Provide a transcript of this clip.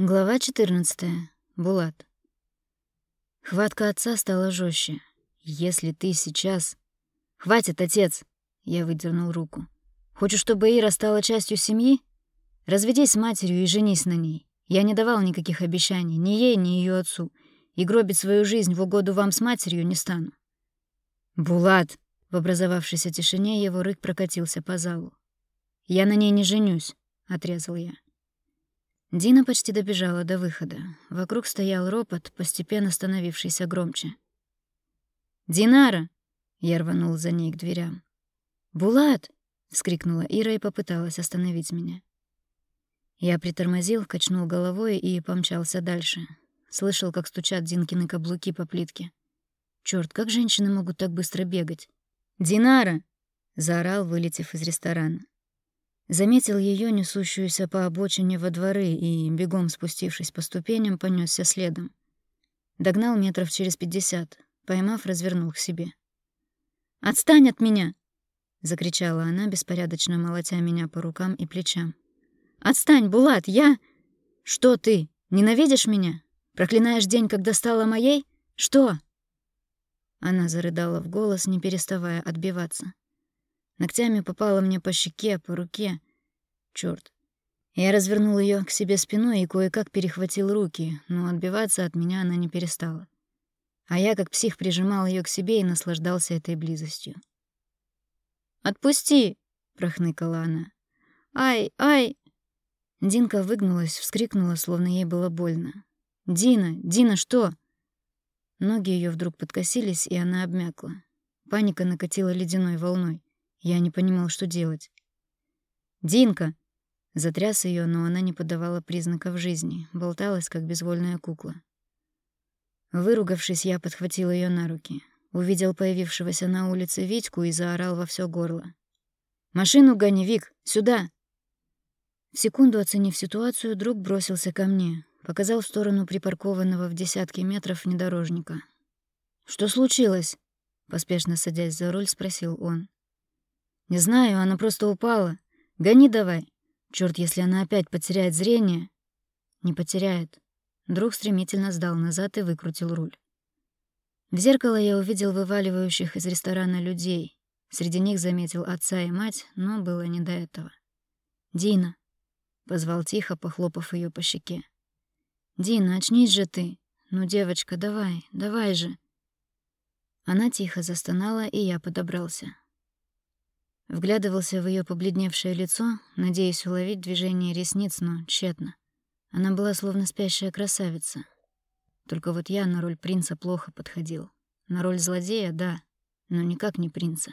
Глава 14. Булат. Хватка отца стала жестче. Если ты сейчас... Хватит, отец! Я выдернул руку. Хочешь, чтобы Ира стала частью семьи? Разведись с матерью и женись на ней. Я не давал никаких обещаний ни ей, ни ее отцу. И гробить свою жизнь в угоду вам с матерью не стану. Булат! В образовавшейся тишине его рык прокатился по залу. «Я на ней не женюсь», — отрезал я. Дина почти добежала до выхода. Вокруг стоял ропот, постепенно становившийся громче. «Динара!» — я рванул за ней к дверям. «Булат!» — вскрикнула Ира и попыталась остановить меня. Я притормозил, качнул головой и помчался дальше. Слышал, как стучат Динкины каблуки по плитке. Чёрт, как женщины могут так быстро бегать? «Динара!» — заорал, вылетев из ресторана. Заметил ее, несущуюся по обочине во дворы, и, бегом спустившись по ступеням, понесся следом. Догнал метров через пятьдесят, поймав, развернул к себе. «Отстань от меня!» — закричала она, беспорядочно молотя меня по рукам и плечам. «Отстань, Булат, я...» «Что ты, ненавидишь меня? Проклинаешь день, когда стала моей? Что?» Она зарыдала в голос, не переставая отбиваться. Ногтями попала мне по щеке, по руке. Чёрт. Я развернул её к себе спиной и кое-как перехватил руки, но отбиваться от меня она не перестала. А я, как псих, прижимал её к себе и наслаждался этой близостью. «Отпусти!» — прохныкала она. «Ай, ай!» Динка выгнулась, вскрикнула, словно ей было больно. «Дина! Дина, что?» Ноги её вдруг подкосились, и она обмякла. Паника накатила ледяной волной. Я не понимал, что делать. «Динка!» Затряс ее, но она не подавала признаков жизни, болталась, как безвольная кукла. Выругавшись, я подхватил ее на руки. Увидел появившегося на улице Витьку и заорал во все горло. «Машину гони, Вик! Сюда!» В секунду оценив ситуацию, друг бросился ко мне, показал в сторону припаркованного в десятки метров внедорожника. «Что случилось?» — поспешно садясь за руль, спросил он. Не знаю, она просто упала. Гони давай. Черт, если она опять потеряет зрение. Не потеряет. Друг стремительно сдал назад и выкрутил руль. В зеркало я увидел вываливающих из ресторана людей. Среди них заметил отца и мать, но было не до этого. «Дина», — позвал тихо, похлопав ее по щеке. «Дина, очнись же ты! Ну, девочка, давай, давай же!» Она тихо застонала, и я подобрался. Вглядывался в ее побледневшее лицо, надеясь уловить движение ресниц, но тщетно. Она была словно спящая красавица. Только вот я на роль принца плохо подходил. На роль злодея — да, но никак не принца.